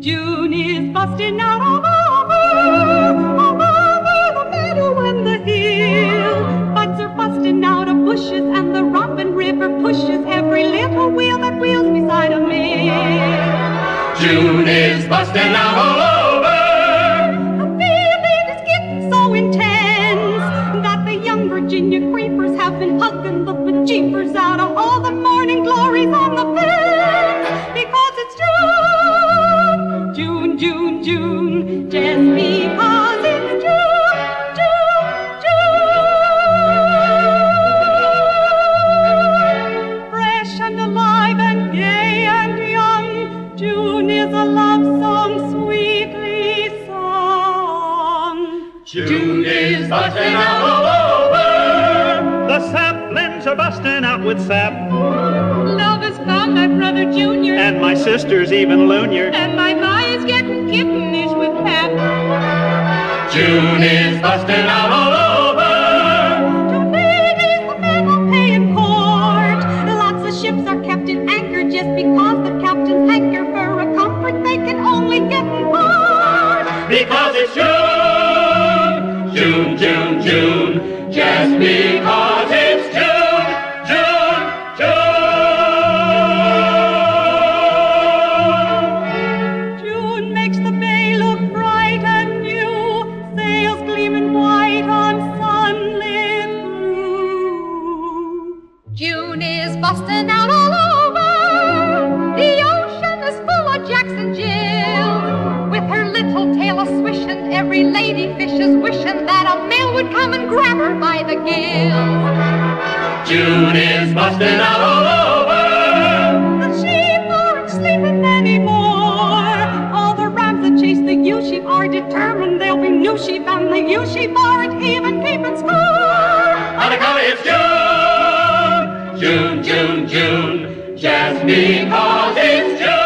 June is busting out all over, all over the meadow and the hill. Buds are busting out of bushes, and the Robin River pushes every little wheel that wheels beside a mill. June is busting out all over. June, June, June, just because it's June, June, June. Fresh and alive and gay and young, June is a love song sweetly sung. June is busting out all over. The saplings are busting out with sap, Love has found my brother Junior, and my sister's even loonier. and June is busting out all over. To ladies, the men are paying court. Lots of ships are kept in anchor just because the captains hanker for a comfort they can only get in port. Because it's June. June, June, June. Just because June is busting out all over. The ocean is full of Jacks and Jills. With her little tail a swishing, every lady fish is wishing that a male would come and grab her by the gills. June is busting out all over. The sheep aren't sleeping anymore. All the rams that chase the ewe sheep are determined there'll be new sheep, and the ewe sheep aren't June. June, June. Just because it's June.